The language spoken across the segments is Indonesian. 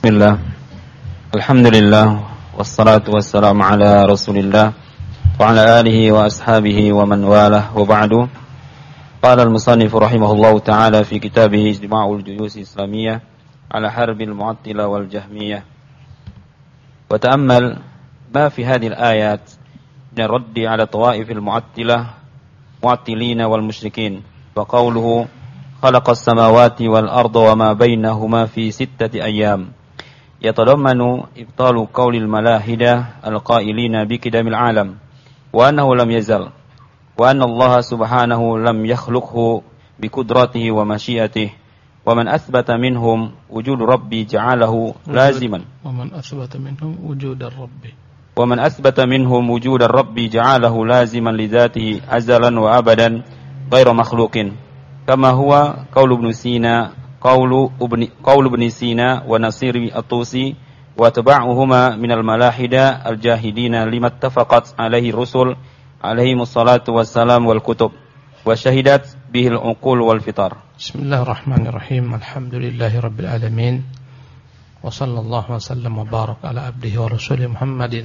بسم الله الحمد لله والصلاة والسلام على رسول الله وعلى آله وأصحابه ومن والاه وبعد قال المصنف رحمه الله تعالى في كتابه اجتماع الجيوش الإسلامية على حرب المعطلة والجهمية وتأمل ما في هذه الآيات من الرد على طوائف المعطلة معطلين والمشركين وقوله خلق السماوات والأرض وما بينهما في ستة أيام يتضمن إبطال قول الملاحدة القائلين بكدم العالم وأنه لم يزل وأن الله سبحانه لم يخلقه بقدرته ومشيئته ومن أثبت منهم وجود ربي جعله لازما. ومن أثبت منهم وجود الرب. ومن أثبت منهم وجود الرب جعله لازما لذاته أزلا وأبدا غير مخلوق كما هو قول ابن سينا قول ابن قول ابن سينا ونصير الطوسي وتبعهما من الملاحدة الجاهدين لما اتفقت عليه الرسل عليهم الصلاة والسلام والكتب وشهدت به العقول والفطر. بسم الله الرحمن الرحيم. الحمد لله رب العالمين. وصلى الله وسلم وبارك على عبده ورسوله محمد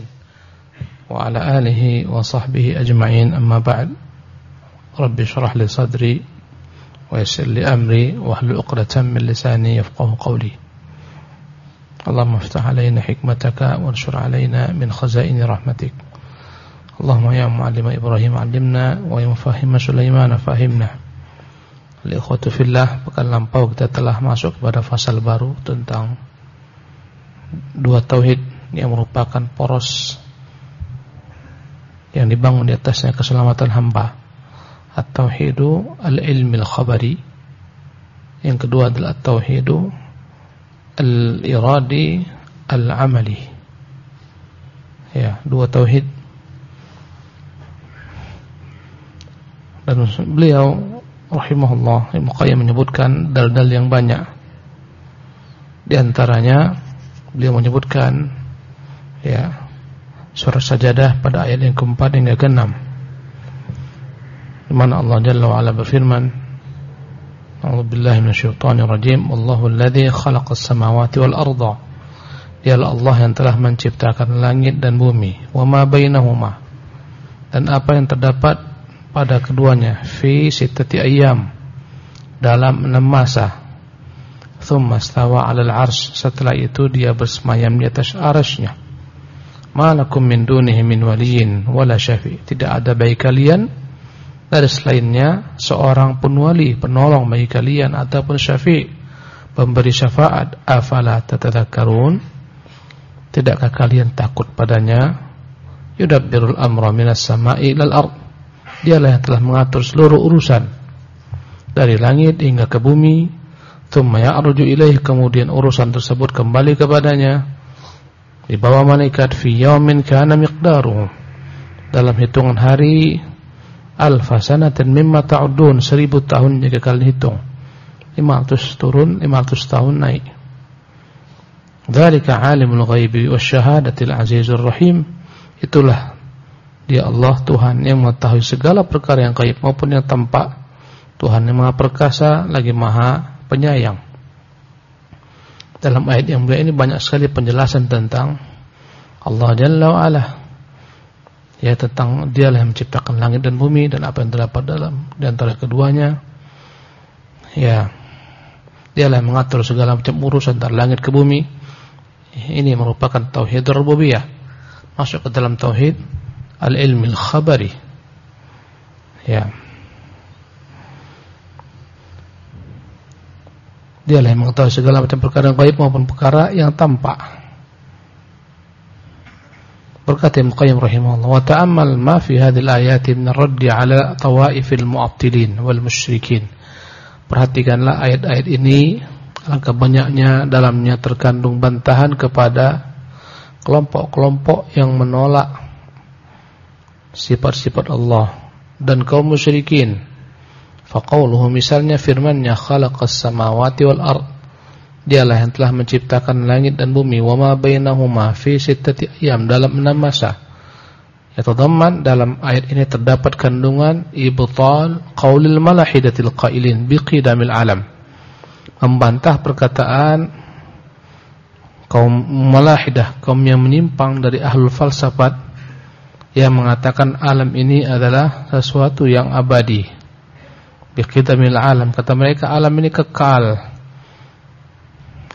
وعلى آله وصحبه أجمعين. أما بعد رب اشرح لي صدري ويسر لي أمري واحلل عقدة من لساني يفقه قولي اللهم افتح علينا حكمتك وانشر علينا من خزائن رحمتك اللهم يا معلم إبراهيم علمنا ويا مفهم سليمان فهمنا Ikhwatu fillah, pekan lampau kita telah masuk pada fasal baru tentang dua tauhid yang merupakan poros yang dibangun di atasnya keselamatan hamba. At-tauhidu al-ilmi al-khabari. Yang kedua adalah at-tauhidu al-iradi al-amali. Ya, dua tauhid. Dan beliau rahimahullah Ibnu menyebutkan dal-dal yang banyak. Di antaranya beliau menyebutkan ya surah sajadah pada ayat yang keempat hingga keenam di mana Allah Jalla wa Ala berfirman A'udzu billahi minasyaitonir rajim. Allahu alladzi khalaqas samawati wal arda. Dialah Allah yang telah menciptakan langit dan bumi. Wa ma bainahuma. Dan apa yang terdapat pada keduanya? Fi sittati ayyam. Dalam enam masa. Thumma stawa 'alal 'arsy setelah itu dia bersemayam di atas arasy-Nya malakum min dunihi min waliyin wala syafi. Tidak ada bagi kalian dari selainnya seorang pun wali penolong bagi kalian ataupun syafi' pemberi syafaat afala tatadzakkarun tidakkah kalian takut padanya? Yudabbirul amra minas sama'i ilal ard. Dialah yang telah mengatur seluruh urusan dari langit hingga ke bumi. Thumma ya'ruju ilaih kemudian urusan tersebut kembali kepadanya. Di bawah malaikat fi yaumin kana miqdaruhu. Dalam hitungan hari alfa sanatin mimma ta'udun seribu tahun jika kalian hitung 500 turun 500 tahun naik. Dzalika alimul ghaibi wasyahadatil azizur rahim. Itulah dia Allah Tuhan yang mengetahui segala perkara yang gaib maupun yang tampak. Tuhan yang maha perkasa lagi maha penyayang. Dalam ayat yang mulia ini banyak sekali penjelasan tentang Allah Jalla wa Ala ya tentang dialah yang menciptakan langit dan bumi dan apa yang terdapat dalam di antara keduanya. Ya dialah yang mengatur segala macam urusan antara langit ke bumi. Ini merupakan tauhid rububiyah. Masuk ke dalam tauhid al-ilmi al-khabari ya. Dialah yang mengetahui segala macam perkara yang gaib maupun perkara yang tampak Berkata Ibnu Qayyim rahimahullah, "Wa ta'ammal ma fi hadhil ayati min ar-radd 'ala tawaifil mu'attilin wal musyrikin." Perhatikanlah ayat-ayat ini, alangkah banyaknya dalamnya terkandung bantahan kepada kelompok-kelompok yang menolak sifat-sifat Allah dan kaum musyrikin. Faqauluhu misalnya firman-Nya khalaqas samawati wal ard Dialah yang telah menciptakan langit dan bumi wa ma bainahuma fi sittati ayyam dalam enam masa. Yatadamman dalam ayat ini terdapat kandungan ibtal qaulil malahidatil qailin biqidamil alam. Membantah perkataan kaum malahidah, kaum yang menyimpang dari ahlul falsafat yang mengatakan alam ini adalah sesuatu yang abadi. Biqidamil alam, kata mereka alam ini kekal.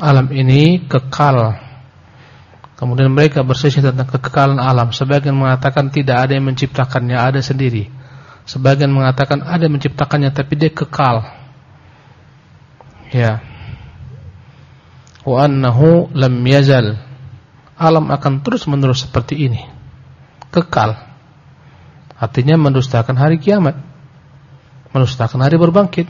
Alam ini kekal. Kemudian mereka berselisih tentang kekekalan alam. Sebagian mengatakan tidak ada yang menciptakannya, ada sendiri. Sebagian mengatakan ada yang menciptakannya tapi dia kekal. Ya. Wa annahu lam yazal. Alam akan terus-menerus seperti ini. Kekal. Artinya mendustakan hari kiamat. Mendustakan hari berbangkit.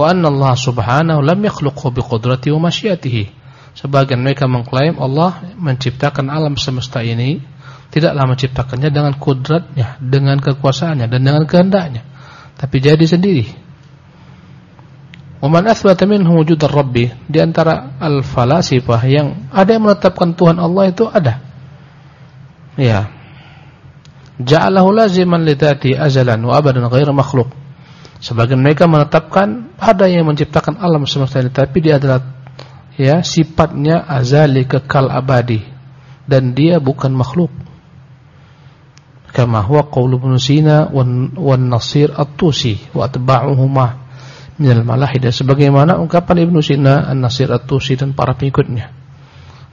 Wa anna Allah subhanahu lam yakhluqhu biqudrati wa masyiatihi. Sebagian mereka mengklaim Allah menciptakan alam semesta ini tidaklah menciptakannya dengan kudratnya, dengan kekuasaannya dan dengan kehendaknya, tapi jadi sendiri. Waman athbata minhu wujud rabbi di antara al-falasifah yang ada yang menetapkan Tuhan Allah itu ada. Ya. Ja'alahu laziman li azalan wa abadan ghairu makhluq. Sebagian mereka menetapkan ada yang menciptakan alam semesta ini tapi dia adalah ya sifatnya azali kekal abadi. Dan dia bukan makhluk. Kama huwa qaulu Ibnu Sina wan Nasir At-Tusi wa atba'uhuma min al-malahidah sebagaimana ungkapan Ibnu Sina, An-Nasir At-Tusi dan para pengikutnya.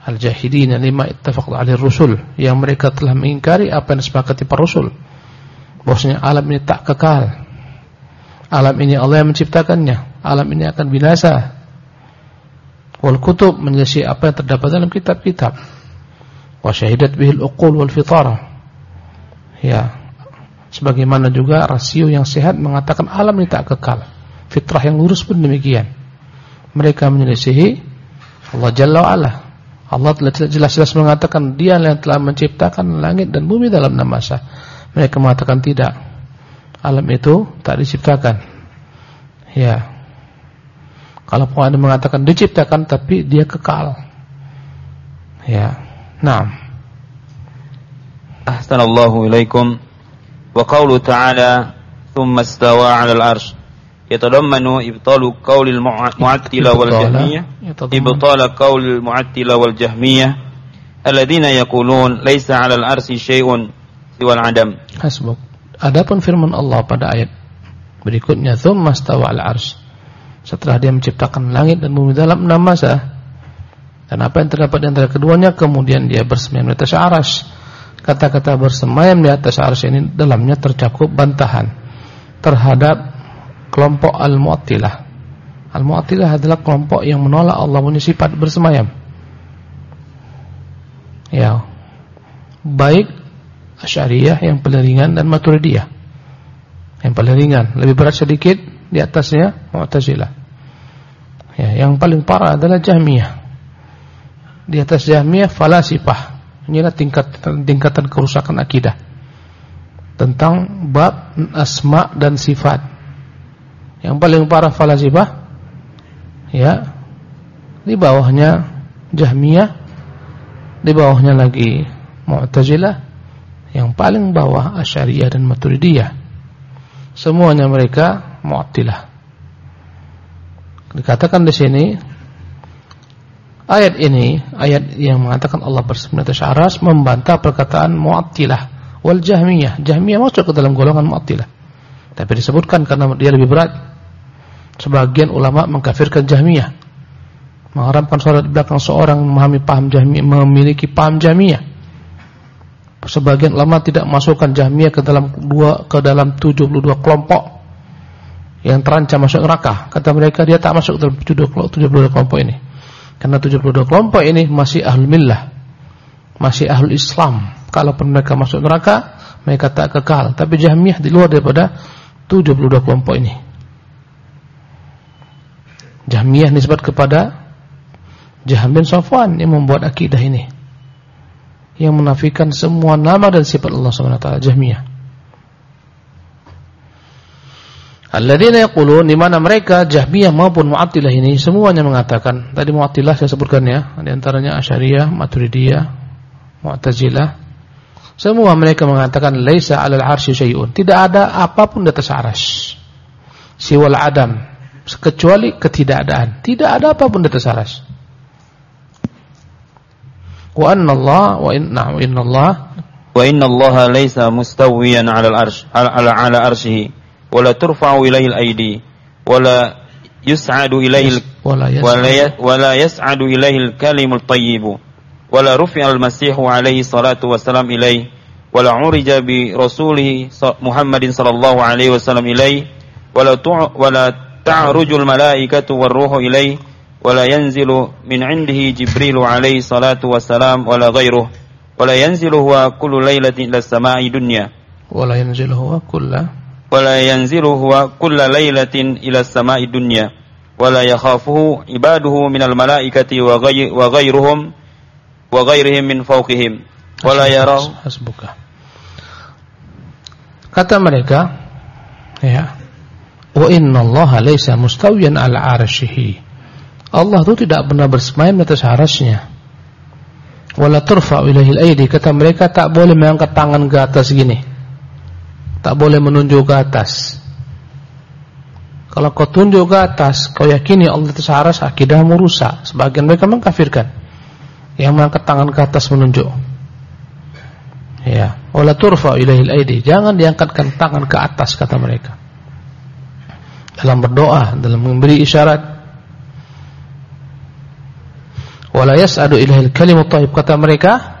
Al-jahidina lima ittafaq alaihi rusul yang mereka telah mengingkari apa yang disepakati para rasul bahwasanya alam ini tak kekal alam ini Allah yang menciptakannya alam ini akan binasa wal kutub menyelisih apa yang terdapat dalam kitab-kitab wa syahidat bihil uqul wal fitara Ya. Sebagaimana juga rasio yang sehat mengatakan alam ini tak kekal. Fitrah yang lurus pun demikian. Mereka menyelisihi Allah Jalla wa'ala. Allah telah jelas-jelas mengatakan dia yang telah menciptakan langit dan bumi dalam enam masa. Mereka mengatakan tidak Alam itu tak diciptakan. Ya. Kalau pun ada mengatakan diciptakan tapi dia kekal. Ya. Nah. أحسن الله إليكم وقوله تعالى ثم استوى على العرش يتضمن إبطال قول المعتلة والجهمية إبطال قول المعتلة والجهمية الذين يقولون ليس على العرش شيء سوى العدم حسبك Adapun firman Allah pada ayat berikutnya thumma stawa setelah dia menciptakan langit dan bumi dalam enam masa dan apa yang terdapat di antara keduanya kemudian dia bersemayam di atas arsy kata-kata bersemayam di atas arsy ini dalamnya tercakup bantahan terhadap kelompok Al-Mu'attilah. Al-Mu'attilah adalah kelompok yang menolak Allah punya sifat bersemayam. Ya. Baik Asy'ariyah yang paling ringan dan Maturidiyah. Yang paling ringan, lebih berat sedikit di atasnya Mu'tazilah. Ya, yang paling parah adalah Jahmiyah. Di atas Jahmiyah falasifah Inilah tingkatan tingkatan kerusakan akidah tentang bab asma dan sifat. Yang paling parah falasifah ya di bawahnya Jahmiyah, di bawahnya lagi Mu'tazilah, yang paling bawah Asy'ariyah dan Maturidiyah. Semuanya mereka Mu'attilah. Dikatakan di sini Ayat ini, ayat yang mengatakan Allah bersama atas membantah perkataan Mu'attilah wal Jahmiyah. Jahmiyah masuk ke dalam golongan Mu'attilah. Tapi disebutkan karena dia lebih berat. Sebagian ulama mengkafirkan Jahmiyah. Mengharamkan salat di belakang seorang memahami paham Jahmiyah, memiliki paham Jahmiyah. Sebagian ulama tidak masukkan Jahmiyah ke dalam dua ke dalam 72 kelompok yang terancam masuk neraka. Kata mereka dia tak masuk dalam 72 kelompok ini. Karena 72 kelompok ini masih ahlul millah. Masih ahlul Islam. Kalau mereka masuk neraka, mereka tak kekal. Tapi Jahmiyah di luar daripada 72 kelompok ini. Jahmiyah nisbat kepada Jahm bin Safwan yang membuat akidah ini. Yang menafikan semua nama dan sifat Allah SWT. Jahmiyah. Alladzina yaqulun di mana mereka Jahmiyah maupun Mu'attilah ini semuanya mengatakan tadi Mu'attilah saya sebutkan ya di antaranya Asy'ariyah, Maturidiyah, Mu'tazilah semua mereka mengatakan laisa 'alal 'arsy syai'un tidak ada apa pun di atas arsy siwal adam kecuali ketidakadaan. Tidak ada apa pun di atas arsy. Wa anna Allah wa inna wa inna Allah wa inna Allah laysa mustawiyan 'ala al-'arsy 'ala 'ala arsyihi wa la turfa'u ilayhi al-aydi wa la yus'adu ilayhi wa la yas'adu ilayhi al-kalimu at-tayyib wa la rufi'a al-masihu alayhi salatu wa salam ilayhi wa la 'urija bi rasulihi Muhammadin sallallahu alaihi wasallam ولا ينزل من عنده جبريل عليه الصلاة والسلام ولا غيره. ولا ينزل هو كل ليلة إلى السماء الدنيا ولا ينزل هو كل ولا ينزل هو كل ليلة إلى السماء الدنيا ولا يخافه عباده من الملائكة وغيرهم وغيرهم من فوقهم. ولا يراه. حسبك. Kata mereka ya wa inna allaha laysa mustawiyan ala arsyihi Allah itu tidak pernah bersemayam di atas harasnya. Wala turfa'u ilaihil aidi kata mereka tak boleh mengangkat tangan ke atas gini. Tak boleh menunjuk ke atas. Kalau kau tunjuk ke atas, kau yakini Allah itu haras, akidahmu rusak. Sebagian mereka mengkafirkan. Yang mengangkat tangan ke atas menunjuk. Ya, wala turfa'u ilaihil aidi. Jangan diangkatkan tangan ke atas kata mereka. Dalam berdoa, dalam memberi isyarat wala yas'adu ilahil kalimut thayyib kata mereka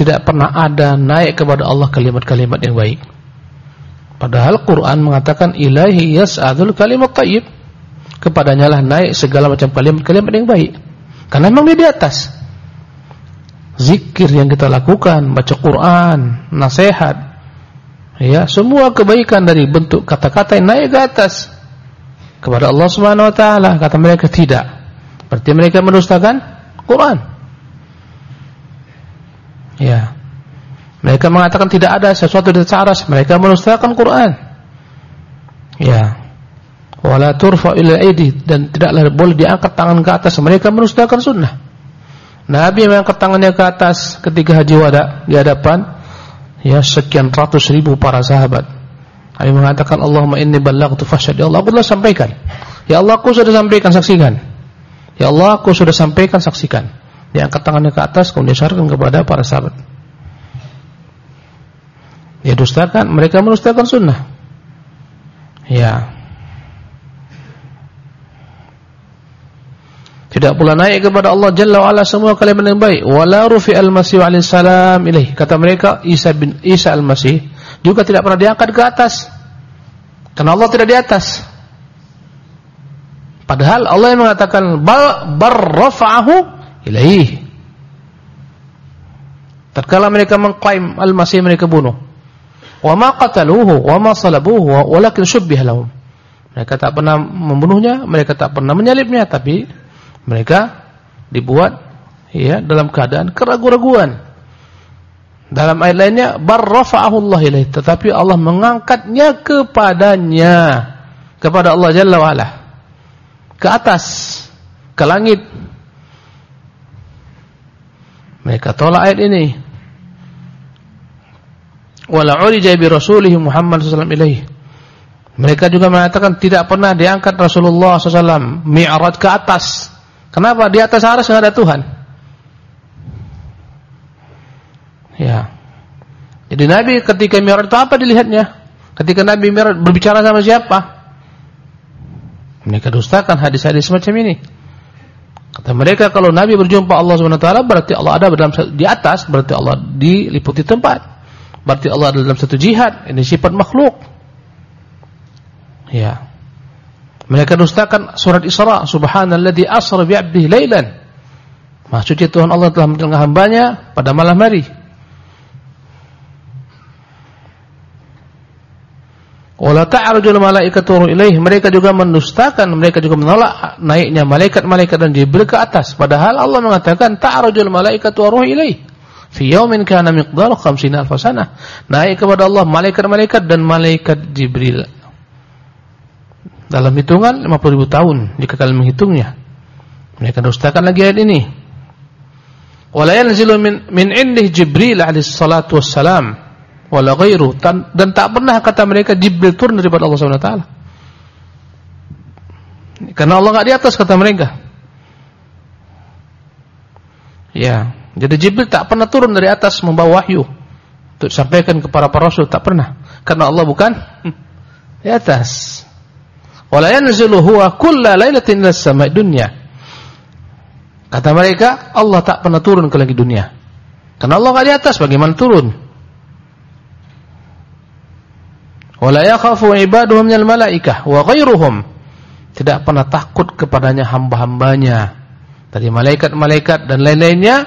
tidak pernah ada naik kepada Allah kalimat-kalimat yang baik. Padahal Quran mengatakan ilahi yas'adul kalimut thayyib kepadanya lah naik segala macam kalimat-kalimat yang baik. Karena memang dia di atas. Zikir yang kita lakukan baca Quran nasihat ya semua kebaikan dari bentuk kata-kata yang naik ke atas. Kepada Allah Subhanahu wa taala. Kata mereka tidak Berarti mereka mendustakan Quran. Ya. Mereka mengatakan tidak ada sesuatu di atas mereka mendustakan Quran. Ya. Wala turfa ila aidi dan tidaklah boleh diangkat tangan ke atas mereka mendustakan sunnah. Nabi mengangkat tangannya ke atas ketika haji wada di hadapan ya sekian ratus ribu para sahabat. Nabi mengatakan Allahumma inni ballaghtu fashhad ya Allah aku telah sampaikan. Ya Allah aku sudah sampaikan saksikan. Ya Allah, aku sudah sampaikan, saksikan. Dia angkat tangannya ke atas, kemudian syarkan kepada para sahabat. Dia dustakan, mereka mendustakan sunnah. Ya. Tidak pula naik kepada Allah Jalla wa'ala semua kalimat yang baik. Wala rufi al-masih salam ilaih. Kata mereka, Isa bin Isa al-Masih juga tidak pernah diangkat ke atas. Karena Allah tidak di atas. Padahal Allah yang mengatakan barrafa'ahu ilaih. Tatkala mereka mengklaim Al-Masih mereka bunuh. Wa ma qataluhu wa ma salabuhu walakin syubbiha lahum. Mereka tak pernah membunuhnya, mereka tak pernah menyalibnya, tapi mereka dibuat ya dalam keadaan keraguan-raguan. Dalam ayat lainnya barrafa'ahu Allah ilaih, tetapi Allah mengangkatnya kepadanya kepada Allah Jalla wa ala ke atas, ke langit. Mereka tolak ayat ini. Wala urija bi rasulih Muhammad sallallahu alaihi Mereka juga mengatakan tidak pernah diangkat Rasulullah SAW mi'raj ke atas. Kenapa? Di atas aras tidak ada Tuhan. Ya. Jadi Nabi ketika mi'raj itu apa dilihatnya? Ketika Nabi mi'raj berbicara sama siapa? Mereka dustakan hadis-hadis semacam ini. Kata mereka kalau Nabi berjumpa Allah SWT berarti Allah ada dalam di atas, berarti Allah diliputi tempat. Berarti Allah ada dalam satu jihad. Ini sifat makhluk. Ya. Mereka dustakan surat Isra, subhanalladzi asra bi 'abdihi lailan. Maksudnya Tuhan Allah telah menjaga hambanya pada malam hari. Wala ta'arujul malaikatu ilaih. Mereka juga mendustakan, mereka juga menolak naiknya malaikat-malaikat dan Jibril ke atas. Padahal Allah mengatakan ta'arujul malaikatu ruh ilaih. Fi yaumin kana miqdaru 50 alf. Naik kepada Allah malaikat-malaikat dan malaikat Jibril. Dalam hitungan 50 ribu tahun jika kalian menghitungnya. Mereka dustakan lagi ayat ini. Wala yanzilu min min indih Jibril alaihi salatu wassalam wala ghairu dan tak pernah kata mereka Jibril turun daripada Allah Subhanahu wa taala. Karena Allah nggak di atas kata mereka. Ya, jadi Jibril tak pernah turun dari atas membawa wahyu untuk sampaikan kepada para rasul tak pernah. Karena Allah bukan di atas. Wala yanzilu huwa kulla lailatin ila samai dunya. Kata mereka, Allah tak pernah turun ke langit dunia. Karena Allah nggak di atas, bagaimana turun? Wala yakhafu ibaduhum minal malaikah wa ghairuhum. Tidak pernah takut kepadanya hamba-hambanya dari malaikat-malaikat dan lain-lainnya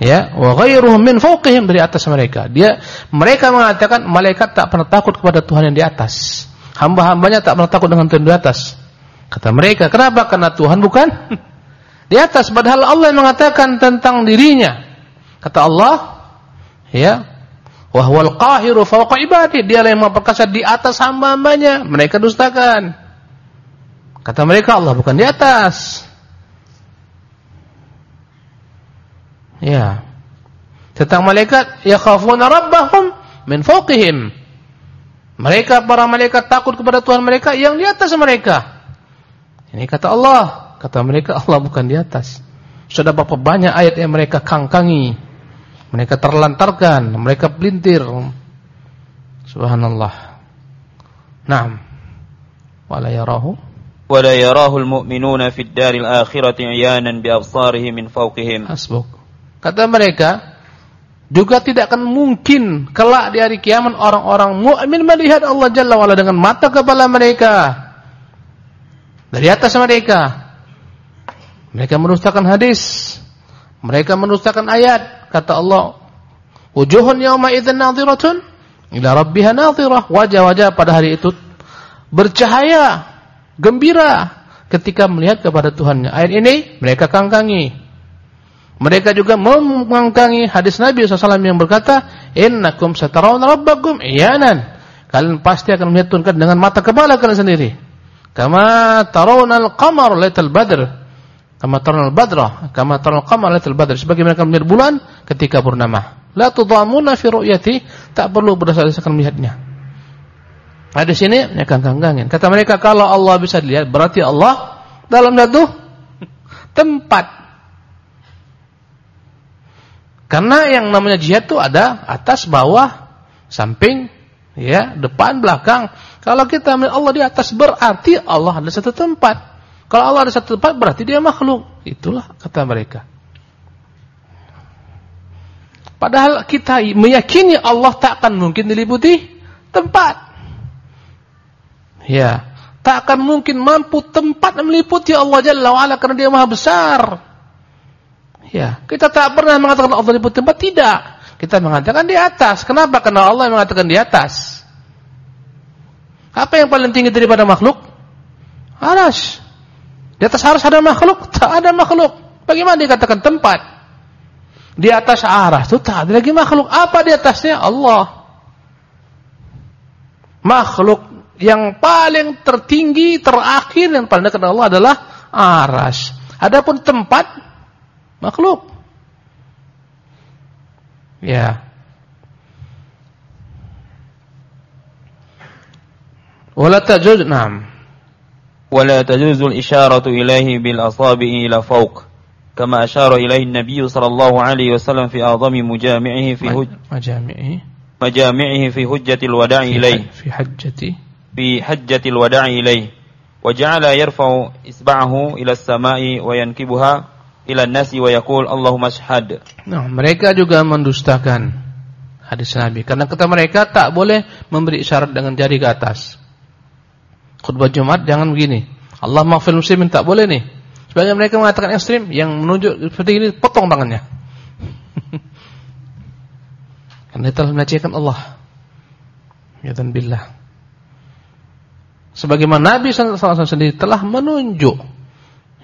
ya wa ghairuhum min fawqihim dari atas mereka. Dia mereka mengatakan malaikat tak pernah takut kepada Tuhan yang di atas. Hamba-hambanya tak pernah takut dengan Tuhan di atas. Kata mereka, kenapa? Karena Tuhan bukan di atas padahal Allah yang mengatakan tentang dirinya. Kata Allah, ya, wa huwal qahiru fawqa ibadi. Dia yang maha di atas hamba-hambanya. Mereka dustakan. Kata mereka Allah bukan di atas. Ya. Tentang malaikat yakhafuna rabbahum min fawqihim. Mereka para malaikat takut kepada Tuhan mereka yang di atas mereka. Ini kata Allah. Kata mereka Allah bukan di atas. Sudah berapa banyak ayat yang mereka kangkangi mereka terlantarkan, mereka pelintir. Subhanallah. Naam. Wala yarahu wala yarahu al-mu'minuna fi ad-daril akhirati 'iyanan bi absarihim min fawqihim. Hasbuk. Kata mereka juga tidak akan mungkin kelak di hari kiamat orang-orang mukmin melihat Allah Jalla wa'ala dengan mata kepala mereka dari atas mereka. Mereka merusakkan hadis. Mereka menustakan ayat. Kata Allah wujuhun yawma idzan nadhiratun ila rabbiha nadhirah. Wajah-wajah pada hari itu bercahaya gembira ketika melihat kepada Tuhannya. Ayat ini mereka kangkangi. Mereka juga mengangkangi hadis Nabi SAW yang berkata innakum satarawna rabbakum iyanan. Kalian pasti akan melihat Tuhan dengan mata kepala kalian sendiri. Kama tarawna al-qamar lailatul badr Kama taral badra, kama taral qamar lailatul badr. Sebagaimana kalian melihat bulan ketika purnama. La tudhamuna fi ru'yati, tak perlu berdasar-dasarkan melihatnya. Nah di sini mereka kanggangin. Kata mereka kalau Allah bisa dilihat berarti Allah dalam satu tempat. Karena yang namanya jihad itu ada atas, bawah, samping, ya, depan, belakang. Kalau kita melihat Allah di atas berarti Allah ada satu tempat. Kalau Allah ada satu tempat berarti dia makhluk. Itulah kata mereka. Padahal kita meyakini Allah tak akan mungkin diliputi tempat. Ya, tak akan mungkin mampu tempat meliputi Allah Jalla wa'ala karena dia maha besar. Ya, kita tak pernah mengatakan Allah diliputi tempat, tidak. Kita mengatakan di atas. Kenapa? Karena Allah yang mengatakan di atas. Apa yang paling tinggi daripada makhluk? Aras. Di atas harus ada makhluk? Tak ada makhluk. Bagaimana dikatakan tempat? Di atas arah itu tak ada lagi makhluk. Apa di atasnya? Allah. Makhluk yang paling tertinggi, terakhir, yang paling dekat Allah adalah aras. Adapun tempat, makhluk. Ya. Wala tajud, na'am. ولا تجوز الإشارة إليه بالأصابع إلى فوق كما أشار إليه النبي صلى الله عليه وسلم في أعظم مجامعه في هج مجامعه. مجامعه في حجة الوداع إليه. في حجة. في حجة الوداع إليه. وجعل يرفع إصبعه إلى السماء وينكبها إلى الناس ويقول اللهم اشهد. Nah, mereka juga mendustakan hadis Nabi. Karena kata mereka tak boleh memberi isyarat dengan jari ke atas. Khutbah Jumat jangan begini. Allah maafil muslimin tak boleh nih. Sebagian mereka mengatakan ekstrim yang menunjuk seperti ini potong tangannya. Karena telah menyaksikan Allah. Ya dan billah. Sebagaimana Nabi SAW sendiri telah menunjuk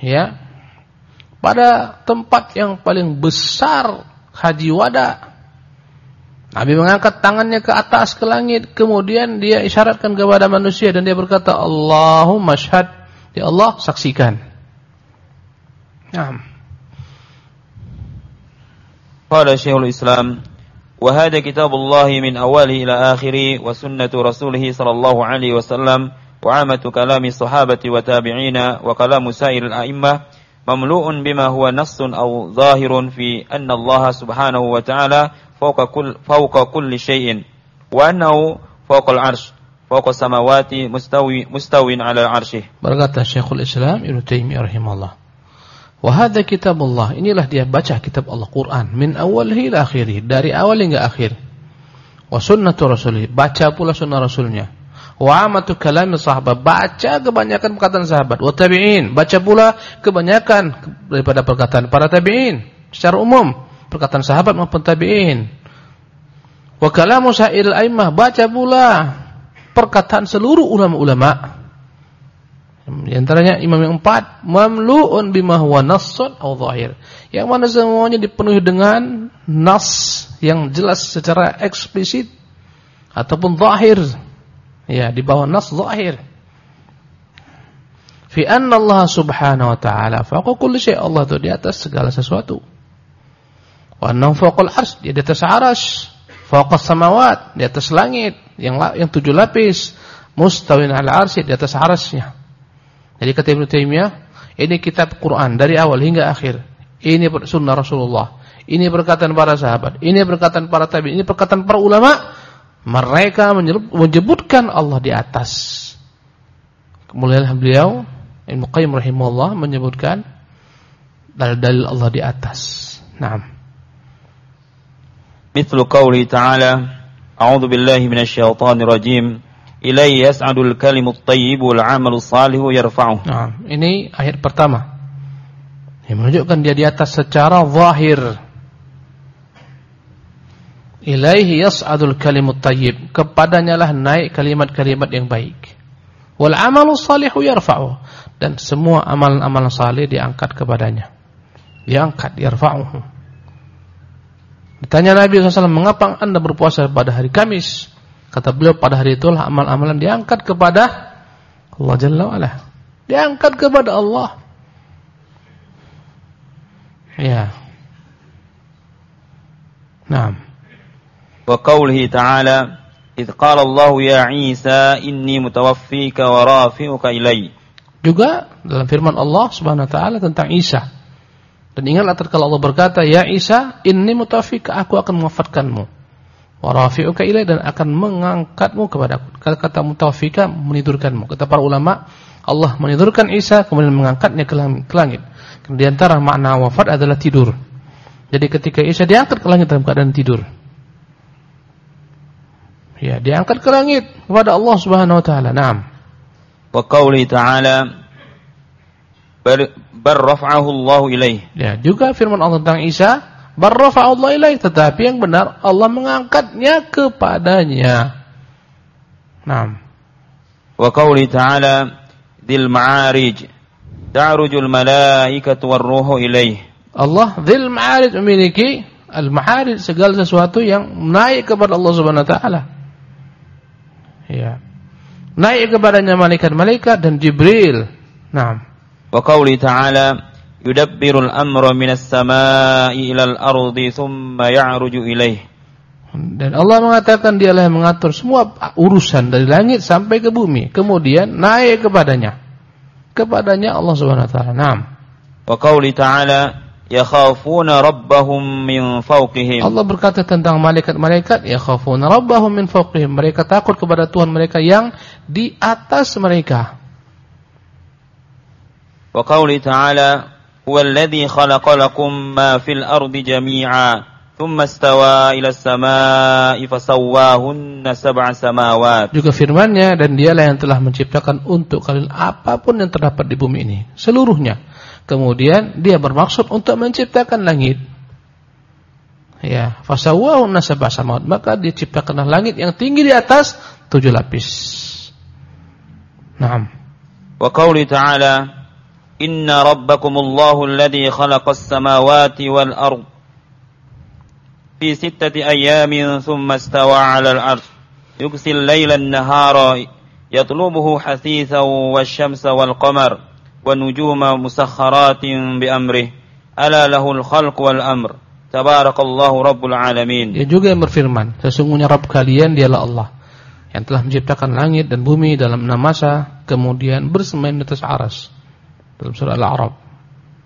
ya pada tempat yang paling besar haji wada Nabi mengangkat tangannya ke atas ke langit, kemudian dia isyaratkan kepada manusia dan dia berkata, Allahumma syhad, ya Allah saksikan. Naam. Qala Syekhul Islam, wa hada kitabullah min awali ila akhiri wa sunnatu rasulih sallallahu alaihi wasallam wa amatu kalami sahabati wa tabi'ina wa kalamu sairil a'immah mamlu'un bima huwa nassun aw zahirun fi anna Allah subhanahu wa ta'ala Fauqa kull Fauqa kulli syai'in wa annahu fawqal arsy fauqa samawati mustawi mustawin 'ala arsyih. Berkata Syekhul Islam Ibnu Taimiyah rahimahullah. Wa hadza kitabullah. Inilah dia baca kitab Allah Quran min awal ila akhirih, dari awal hingga akhir. Wa sunnatu rasulih. Baca pula sunnah rasulnya. Wa amatu kalam sahabat. Baca kebanyakan perkataan sahabat. Wa tabi'in. Baca pula kebanyakan daripada perkataan para tabi'in secara umum perkataan sahabat maupun tabi'in. Wa kalamu sa'il a'immah, baca pula perkataan seluruh ulama-ulama. Di antaranya imam yang empat, mamlu'un bima huwa nassun aw zahir. Yang mana semuanya dipenuhi dengan nas yang jelas secara eksplisit ataupun zahir Ya, di bawah nas zahir. Fi anna Allah subhanahu wa ta'ala fauqa kulli syai' Allah itu di atas segala sesuatu. Wa annahu arsy, di atas arsy, fawqa samawat, di atas langit, yang yang tujuh lapis, mustawin 'ala arsy, di atas arsy-Nya. Jadi kata Ibnu Taimiyah, ini kitab Quran dari awal hingga akhir. Ini sunnah Rasulullah. Ini perkataan para sahabat, ini perkataan para tabi'in, ini perkataan para ulama mereka menyebutkan Allah di atas. Kemudian beliau Ibnu Qayyim rahimahullah menyebutkan dalil-dalil Allah di atas. Naam. Mithlu qawli ta'ala A'udzu billahi minasyaitonir rajim. Ilaihi yas'adul kalimut thayyib wal 'amalus salihu yarfa'uh. Nah, ini ayat pertama. Yang menunjukkan dia di atas secara zahir Ilaihi yas'adul kalimut tayyib. Kepadanya lah naik kalimat-kalimat yang baik. Wal amalu salihu yarfa'u. Dan semua amalan-amalan salih diangkat kepadanya. Diangkat, yarfa'uhu. Ditanya Nabi SAW, mengapa anda berpuasa pada hari Kamis? Kata beliau, pada hari itulah amal-amalan diangkat kepada Allah Jalla wa'ala. Diangkat kepada Allah. Ya. Naam. Wa qawlihi ta'ala, Ith qala Allah ya Isa, inni mutawaffika wa rafi'uka ilaih. Juga dalam firman Allah Subhanahu wa taala tentang Isa. Dan ingatlah tatkala Allah berkata, "Ya Isa, inni mutawaffika, aku akan mewafatkanmu. Wa rafi'uka ilai dan akan mengangkatmu kepadaku." Kata mutawaffika menidurkanmu. Kata para ulama, Allah menidurkan Isa kemudian mengangkatnya ke langit. Di antara makna wafat adalah tidur. Jadi ketika Isa diangkat ke langit dalam keadaan tidur. Ya, diangkat ke langit kepada Allah Subhanahu wa taala. Naam. Wa qauli ta'ala bar rafa'ahu Allah ilaih. Ya, juga firman Allah tentang Isa, bar rafa'ahu Allah ilaih, tetapi yang benar Allah mengangkatnya kepadanya. Naam. Wa qauli ta'ala dzil ma'arij ta'rujul malaikatu war ruhu ilaih. Allah dzil ma'arij memiliki al-ma'arij segala sesuatu yang naik kepada Allah Subhanahu wa taala. Ya. Naik kepadanya malaikat-malaikat dan Jibril. Naam. Qauli ta'ala yudabbirul amra minas samai ilal ardi thumma ya'ruju ilaih. Dan Allah mengatakan dialah yang mengatur semua urusan dari langit sampai ke bumi, kemudian naik kepadanya. Kepadanya Allah Subhanahu wa taala. Naam. Wa qauli ta'ala yakhafuna rabbahum min fawqihim. Allah berkata tentang malaikat-malaikat yakhafuna rabbahum min fawqihim. Mereka takut kepada Tuhan mereka yang di atas mereka. Wa qauli ta'ala huwa alladhi khalaqa lakum ma fil ardi jami'a thumma istawa ila as-sama'i fasawwahunna sab'a samawat. Juga firman-Nya dan dialah yang telah menciptakan untuk kalian apa pun yang terdapat di bumi ini seluruhnya Kemudian dia bermaksud untuk menciptakan langit. Ya, fasawahu nasabah samawat. Maka diciptakanlah langit yang tinggi di atas tujuh lapis. Naam. Wa qauli ta'ala Inna rabbakumullahu alladhi khalaqas samawati wal ard fi sittati ayamin thumma istawa 'ala al-'arsh yughsil layla an-nahara yatlubuhu hasithan wash-shamsa wal-qamar والنجوم مسخرات بأمره ألا له الخلق والأمر تبارك الله رب العالمين Dia juga yang berfirman sesungguhnya Rabb kalian dialah Allah yang telah menciptakan langit dan bumi dalam enam masa kemudian bersemayam di atas aras dalam surah Al-A'raf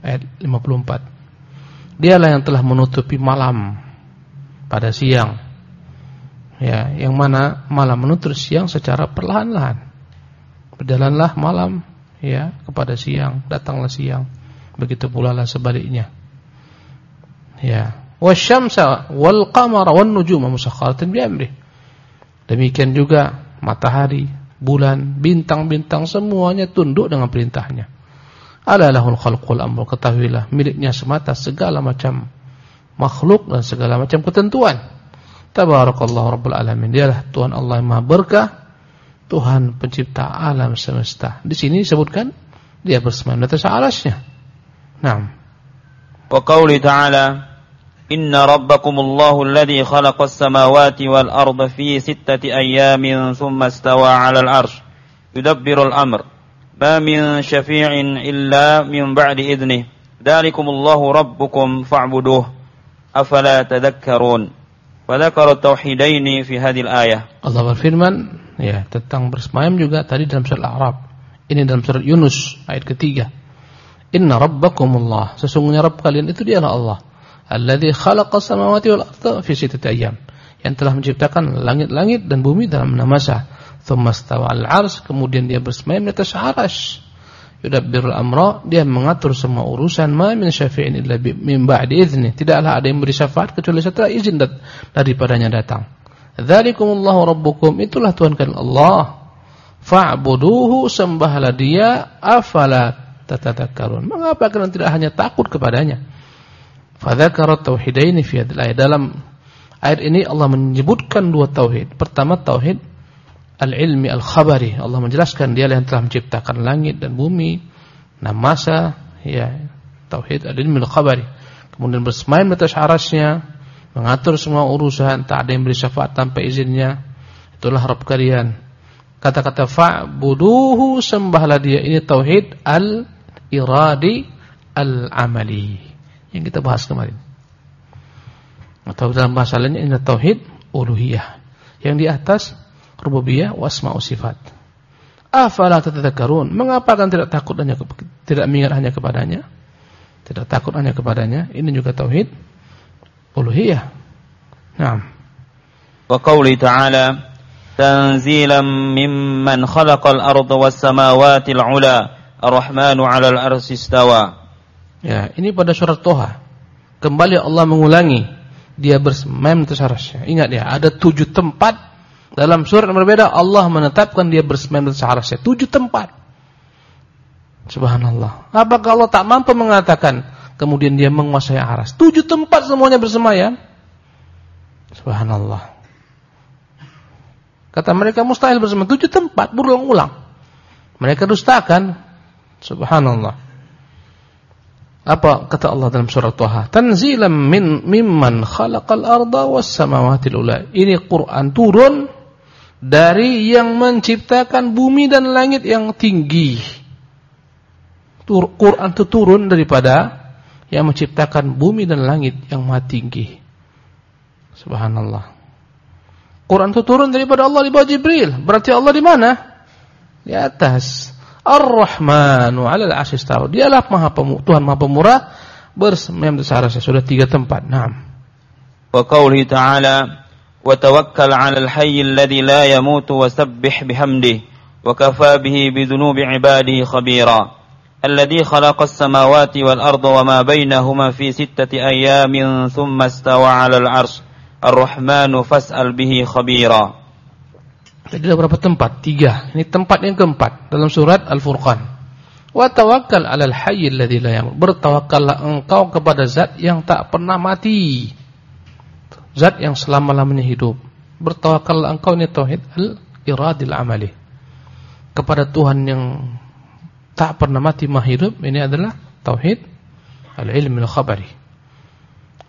ayat 54 dialah yang telah menutupi malam pada siang. Ya yang mana malam menutup siang secara perlahan-lahan. Berjalanlah malam ya kepada siang datanglah siang. Begitu pula lah sebaliknya. Ya. Wasyamsa wal qamara wan nujuma musakhkharatin bi amri demikian juga matahari bulan bintang-bintang semuanya tunduk dengan perintahnya Ala lahul khalqul amru ketahuilah miliknya semata segala macam makhluk dan segala macam ketentuan. Tabarakallahu rabbul alamin. Dialah Tuhan Allah yang Maha Berkah, Tuhan pencipta alam semesta. Di sini disebutkan dia bersama dengan atas. Naam. Wa qauli ta'ala Inna rabbakumullahu alladhi khalaqas samawati wal arda fi sittati ayamin thumma istawa 'alal arsh yudabbiru al-amr ما من شفيع إلا من بعد إذنه ذلكم الله ربكم فاعبدوه أفلا تذكرون فذكر التوحيدين في هذه الآية Allah berfirman ya tentang bersemayam juga tadi dalam surat Al-A'raf ini dalam surat Yunus ayat ketiga Inna rabbakumullah. Sesungguhnya Rabb kalian itu dialah Allah. Alladzi khalaqa samawati wal arda fi sittati ayyam. Yang telah menciptakan langit-langit dan bumi dalam enam masa. Tsumma stawa al-'arsy, kemudian dia bersemayam di atas arsy. Yudabbirul amra, dia mengatur semua urusan. Ma min syafi'in illa min ba'di idzni. Tidaklah ada yang beri syafaat kecuali setelah izin daripadanya datang. Dzalikumullahu rabbukum, itulah Tuhan kalian Allah. Fa'buduhu sembahlah dia afala tatadakkarun. Mengapa kalian tidak hanya takut kepadanya? Fadzakara tauhidaini fi hadhihi. Dalam ayat ini Allah menyebutkan dua tauhid. Pertama tauhid al-ilmi al-khabari. Allah menjelaskan dia yang telah menciptakan langit dan bumi, enam masa, ya, tauhid al-ilmi al-khabari. Kemudian bersemayam di atas arasnya, mengatur semua urusan, tak ada yang beri syafaat tanpa izinnya. Itulah Rabb kalian. Kata-kata fa'buduhu sembahlah dia ini tauhid al iradi al-amali yang kita bahas kemarin. Atau dalam bahasa lainnya ini tauhid uluhiyah yang di atas rububiyah wa asma sifat. Afala tatadzakkarun? Mengapa kan tidak takut hanya tidak mengingat hanya kepadanya? Tidak takut hanya kepadanya. Ini juga tauhid uluhiyah. Naam. Wa qauli ta'ala tanzilan mimman khalaqal arda was samawati al-'ula Ar-Rahmanu 'alal arsy istawa. Ya, ini pada surat Toha. Kembali Allah mengulangi dia bersemayam atas arasy. Ingat ya, ada tujuh tempat dalam surat yang berbeda Allah menetapkan dia bersemayam atas arasy. Tujuh tempat. Subhanallah. Apakah Allah tak mampu mengatakan kemudian dia menguasai aras? Tujuh tempat semuanya bersemayam. Subhanallah. Kata mereka mustahil bersemayam. Tujuh tempat berulang-ulang. Mereka dustakan Subhanallah. Apa kata Allah dalam surah Taha? Tanzilam min mimman khalaqal arda was samawati ula. Ini Quran turun dari yang menciptakan bumi dan langit yang tinggi. Tur Quran itu turun daripada yang menciptakan bumi dan langit yang maha tinggi. Subhanallah. Quran itu turun daripada Allah di bawah Jibril. Berarti Allah di mana? Di atas. Ar-Rahmanu 'alal 'arsy istawa. Dialah Maha Pemurah, Tuhan Maha Pemurah bersemayam di atasnya. Sudah tiga tempat. Naam. Wa qawlihi ta'ala wa tawakkal 'alal hayy alladhi la yamutu wa sabbih bihamdihi wa kafa bihi bidhunubi 'ibadihi khabira. الذي خلق السماوات والأرض وما بينهما في ستة أيام ثم استوى على العرش الرحمن فاسأل به خبيرا Jadi ada berapa tempat? Tiga. Ini tempat yang keempat dalam surat Al-Furqan. Wa tawakkal 'alal hayyil ladzi la yamut. Bertawakkallah engkau kepada zat yang tak pernah mati. Zat yang selama-lamanya hidup. Bertawakallah engkau ini tauhid al-iradil amali. Kepada Tuhan yang tak pernah mati mah hidup ini adalah tauhid al-ilmi al-khabari.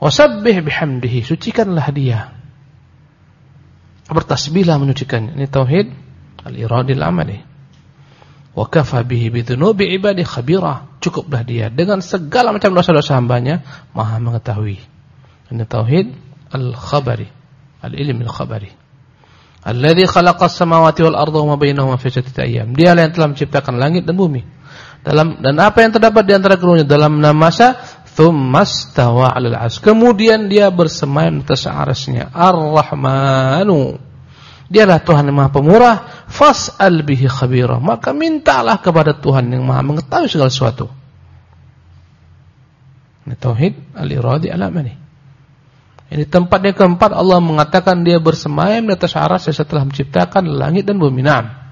Wasabbih bihamdihi, sucikanlah dia bertasbihlah menyucikannya. Ini tauhid al-iradil amali. Wa kafa bihi bidzunubi ibadi khabira. Cukuplah dia dengan segala macam dosa-dosa hambanya Maha mengetahui. Ini tauhid al-khabari, al-ilm al-khabari. Alladzi khalaqas samawati wal arda wa ma bainahuma fi sittati ayyam. Dia yang telah menciptakan langit dan bumi. Dalam dan apa yang terdapat di antara keduanya dalam enam masa tsummastawa 'alal 'arsy. Kemudian dia bersemayam atas arasnya. Ar-Rahmanu. Dialah Tuhan yang Maha Pemurah, fas'al bihi khabira. Maka mintalah kepada Tuhan yang Maha mengetahui segala sesuatu. Ini tauhid al-iradi al-amani. Ini tempat yang keempat Allah mengatakan dia bersemayam di atas aras setelah menciptakan langit dan bumi. Naam.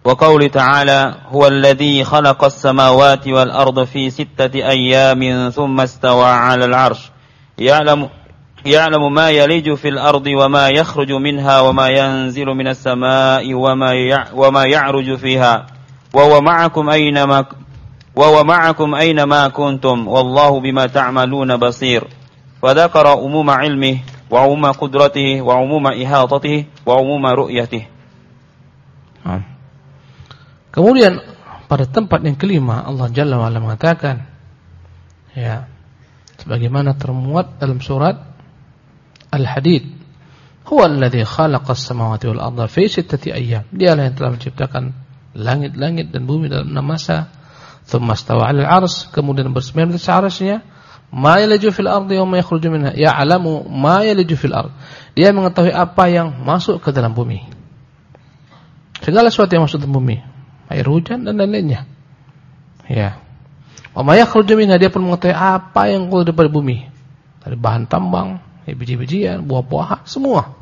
Wa qauli ta'ala huwa alladhi khalaqa as-samawati wal arda fi sittati ayyamin thumma istawa 'ala al-'arsy. Ya'lamu ya'lamu ma yaliju fil ardi wa ma yakhruju minha wa ma yanzilu minas sama'i wa ma wa ma ya'ruju fiha. Wa huwa ma'akum aina ma wa huwa ma'akum aina ma kuntum wallahu bima ta'maluna basir. فذكر عموم علمه وعموم قدرته وعموم إحاطته وعموم رؤيته Kemudian pada tempat yang kelima Allah Jalla wa'ala mengatakan ya sebagaimana termuat dalam surat Al-Hadid huwa alladhi khalaqa as-samawati wal arda fi sittati ayyam dialah yang telah menciptakan langit-langit dan bumi dalam enam masa thumma stawa 'alal 'arsy kemudian bersemayam di atas 'arsy-Nya Ma yaliju fil ardi wa ma yakhruju minha. Ya'lamu ma fil ard. Dia mengetahui apa yang masuk ke dalam bumi. Segala sesuatu yang masuk ke dalam bumi, air hujan dan lain-lainnya. Ya. Wa ma yakhruju dia pun mengetahui apa yang keluar dari bumi. Dari bahan tambang, ya, biji-bijian, buah-buahan, semua.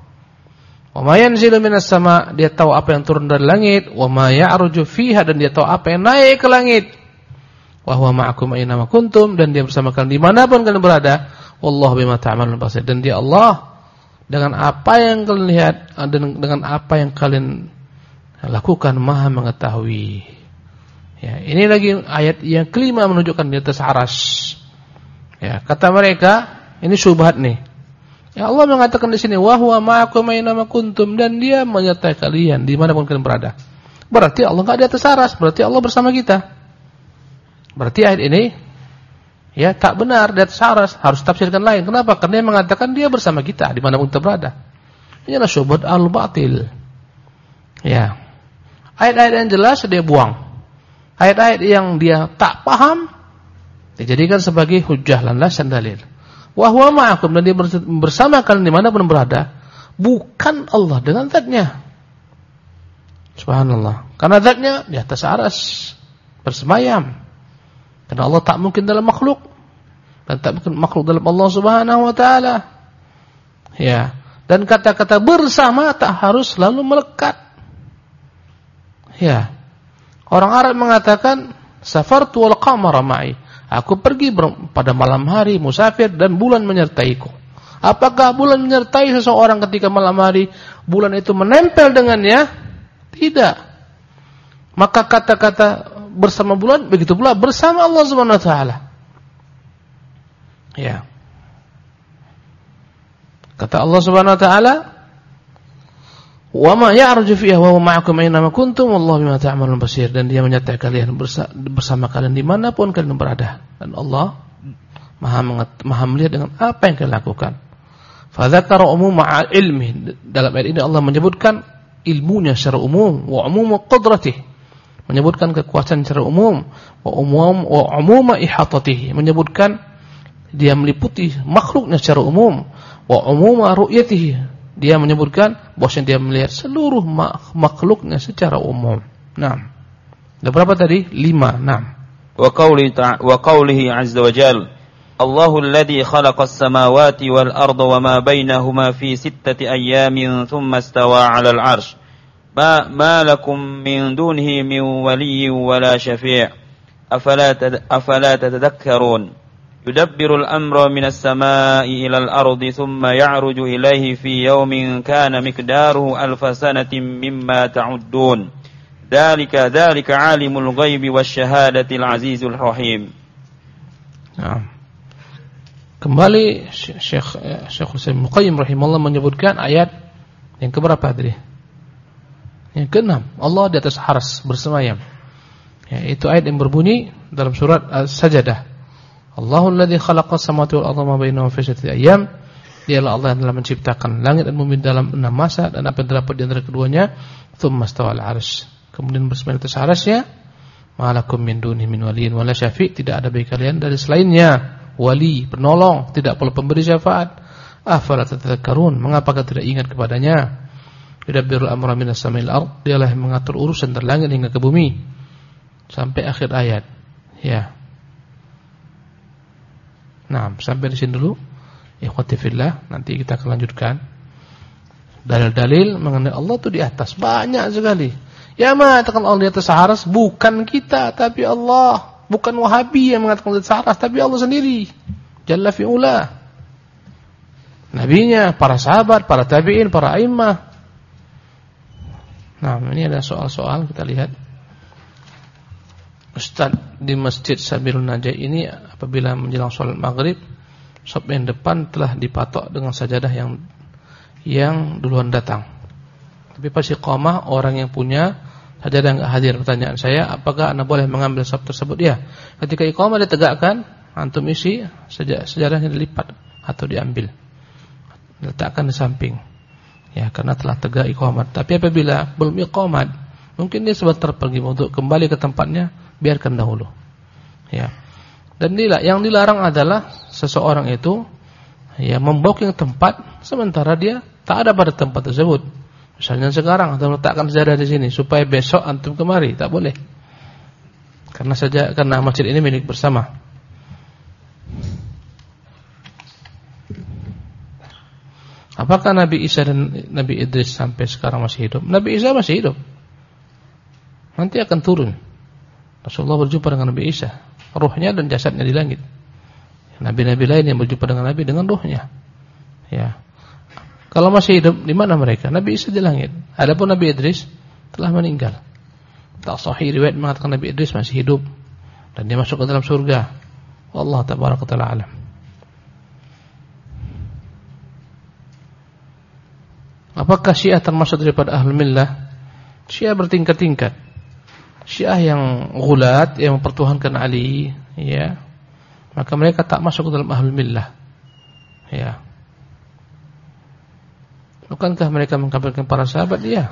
Wa ma yanzilu minas sama, dia tahu apa yang turun dari langit, wa ma ya'ruju dan dia tahu apa yang naik ke langit wa huwa ma'akum aina ma kuntum dan dia bersama kalian di mana pun kalian berada wallahu bima ta'malun basir. Dan dia Allah dengan apa yang kalian lihat dan dengan apa yang kalian lakukan maha mengetahui. Ya ini lagi ayat yang kelima menunjukkan di atas aras. Ya kata mereka ini syubhat nih. Ya Allah mengatakan di sini wa huwa ma'akum aina ma kuntum dan dia menyertai kalian di mana pun kalian berada. Berarti Allah enggak di atas aras berarti Allah bersama kita Berarti ayat ini ya tak benar dan saras harus tafsirkan lain. Kenapa? Karena dia mengatakan dia bersama kita di mana kita berada. Ini adalah syubhat al-batil. Ya. Ayat-ayat yang jelas dia buang. Ayat-ayat yang dia tak paham dijadikan sebagai hujah landasan dalil. Wa huwa ma'akum dan dia bersama kalian di mana pun berada, bukan Allah dengan zatnya. Subhanallah. Karena zatnya di atas aras bersemayam. Karena Allah tak mungkin dalam makhluk dan tak mungkin makhluk dalam Allah Subhanahu wa taala. Ya. Dan kata-kata bersama tak harus selalu melekat. Ya. Orang Arab mengatakan safartu wal qamara ma'i. Aku pergi pada malam hari musafir dan bulan menyertaiku. Apakah bulan menyertai seseorang ketika malam hari bulan itu menempel dengannya? Tidak. Maka kata-kata bersama bulan, begitu pula bersama Allah Subhanahu wa taala. Ya. Kata Allah Subhanahu wa taala, "Wa ma ya'ruju fiha wa huwa ma'akum aina ma kuntum wallahu bima ta'malun basir." Dan dia menyertai kalian bersama kalian di mana pun kalian berada. Dan Allah Maha Maha melihat dengan apa yang kalian lakukan. Fadzakara umuma ilmi. Dalam ayat ini Allah menyebutkan ilmunya secara umum wa umum qudratihi menyebutkan kekuasaan secara umum wa umum wa umuma ihatatihi menyebutkan dia meliputi makhluknya secara umum wa umuma ru'yatihi dia menyebutkan bahwasanya dia melihat seluruh makhluknya secara umum. Naam. Ada berapa tadi? Lima. Naam. Wa qauli wa qaulihi azza wa jalla khalaqa as-samawati wal arda wa ma bainahuma fi sittati ayyamin thumma istawa 'ala al-'arsy ما, ما لكم من دونه من ولي ولا شفيع. أفلا, أفلا تتذكرون. يدبر الأمر من السماء إلى الأرض ثم يعرج إليه في يوم كان مقداره ألف سنة مما تعدون. ذلك ذلك عالم الغيب والشهادة العزيز الرحيم. نعم. Kembali Syekh Syekh Husain Muqayyim rahimahullah menyebutkan ayat yang keberapa tadi? Yang keenam, Allah di atas haras bersemayam. Ya, itu ayat yang berbunyi dalam surat As-Sajdah. Allahul ladzi khalaqas samawati wal arda ma bainahuma fi sittati ayyam Dialah Allah yang telah menciptakan langit dan bumi dalam enam masa dan apa yang terdapat di antara keduanya. Tsumma stawa al-'arsy. Kemudian bersama atas arasnya. Malakum min duni min waliyin wala syafi' tidak ada bagi kalian dari selainnya wali, penolong, tidak perlu pemberi syafaat. Afala tatadzakkarun? Mengapa kalian tidak ingat kepadanya? Yudabbirul amra minas samil ard. Dialah yang mengatur urusan dari langit hingga ke bumi. Sampai akhir ayat. Ya. Nah, sampai di sini dulu. Ikhwati fillah, nanti kita akan lanjutkan. Dalil-dalil mengenai Allah itu di atas banyak sekali. Ya mengatakan Allah di atas saharas bukan kita tapi Allah. Bukan Wahabi yang mengatakan di atas saharas tapi Allah sendiri. Jalla fi'ula. Nabinya, para sahabat, para tabi'in, para a'immah. Nah, ini ada soal-soal kita lihat. Ustaz di Masjid Sabilun Najah ini apabila menjelang sholat maghrib Sob yang depan telah dipatok dengan sajadah yang yang duluan datang. Tapi pasti iqamah orang yang punya sajadah enggak hadir. Pertanyaan saya apakah anda boleh mengambil sob tersebut? Ya ketika iqamah ditegakkan Antum isi sejadahnya dilipat Atau diambil. Letakkan di samping Ya karena telah tegak iqamah Tapi apabila belum iqamah Mungkin dia sebentar pergi untuk kembali ke tempatnya biarkan dahulu. Ya. Dan yang dilarang adalah seseorang itu ya membooking tempat sementara dia tak ada pada tempat tersebut. Misalnya sekarang atau letakkan sejarah di sini supaya besok antum kemari, tak boleh. Karena saja karena masjid ini milik bersama. Apakah Nabi Isa dan Nabi Idris sampai sekarang masih hidup? Nabi Isa masih hidup. Nanti akan turun. Rasulullah berjumpa dengan Nabi Isa, ruhnya dan jasadnya di langit. Nabi-nabi lain yang berjumpa dengan Nabi dengan ruhnya. Ya. Kalau masih hidup di mana mereka? Nabi Isa di langit. Adapun Nabi Idris telah meninggal. Tak sahih riwayat mengatakan Nabi Idris masih hidup dan dia masuk ke dalam surga. Allah tabaraka taala alam. Apakah Syiah termasuk daripada Ahlul Millah? Syiah bertingkat-tingkat. Syiah yang gulat yang mempertuhankan Ali, ya. Maka mereka tak masuk ke dalam ahlul millah. Ya. Bukankah mereka mengkafirkan para sahabat? Iya.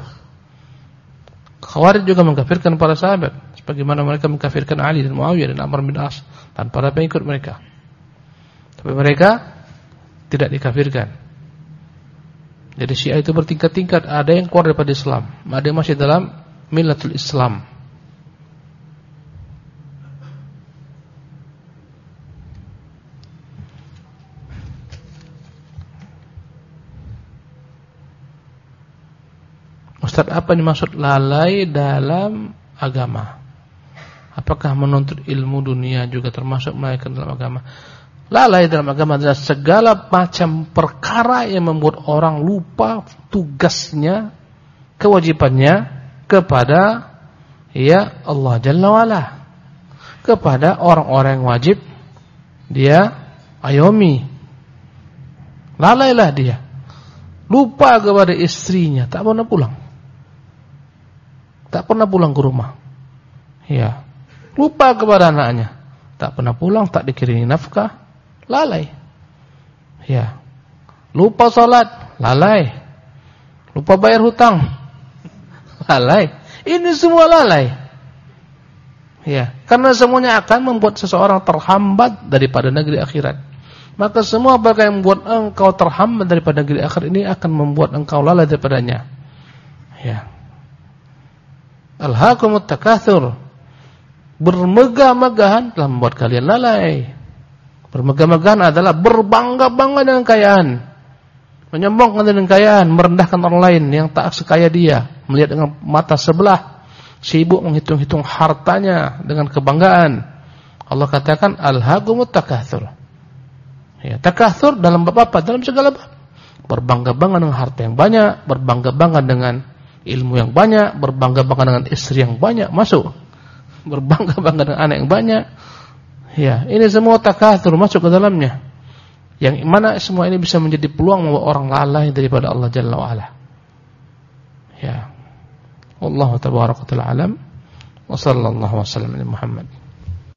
Khawarij juga mengkafirkan para sahabat sebagaimana mereka mengkafirkan Ali dan Muawiyah dan Amr bin As dan para pengikut mereka. Tapi mereka tidak dikafirkan. Jadi Syiah itu bertingkat-tingkat, ada yang keluar daripada Islam, ada yang masih dalam millatul Islam. Ustaz, apa yang dimaksud lalai dalam agama? Apakah menuntut ilmu dunia juga termasuk melaikat dalam agama? Lalai dalam agama adalah segala macam perkara yang membuat orang lupa tugasnya, kewajibannya kepada ya Allah Jalla wa'ala. Kepada orang-orang yang wajib dia ayomi. Lalailah dia. Lupa kepada istrinya, tak pernah pulang. Tak pernah pulang ke rumah. Ya. Lupa kepada anaknya. Tak pernah pulang, tak dikirimi nafkah. Lalai. Ya. Lupa salat, lalai. Lupa bayar hutang. Lalai. Ini semua lalai. Ya, karena semuanya akan membuat seseorang terhambat daripada negeri akhirat. Maka semua perkara yang membuat engkau terhambat daripada negeri akhirat ini akan membuat engkau lalai daripadanya. Ya. Alhaakumut takatsur. Bermegah-megahan telah membuat kalian lalai. Bermegah-megahan adalah berbangga-bangga dengan kekayaan. Menyombongkan dengan kekayaan, merendahkan orang lain yang tak sekaya dia, melihat dengan mata sebelah, sibuk menghitung-hitung hartanya dengan kebanggaan. Allah katakan alhaakumut takatsur. Ya, takatsur dalam bab apa? Dalam segala bab. Berbangga-bangga dengan harta yang banyak, berbangga-bangga dengan ilmu yang banyak, berbangga-bangga dengan istri yang banyak, masuk. Berbangga-bangga dengan anak yang banyak. Ya, ini semua takatsur masuk ke dalamnya. Yang mana semua ini bisa menjadi peluang membuat orang lalai daripada Allah Jalla wa'ala. Ya. Allah tabaraka taala alam. Wa sallallahu wasallam Muhammad.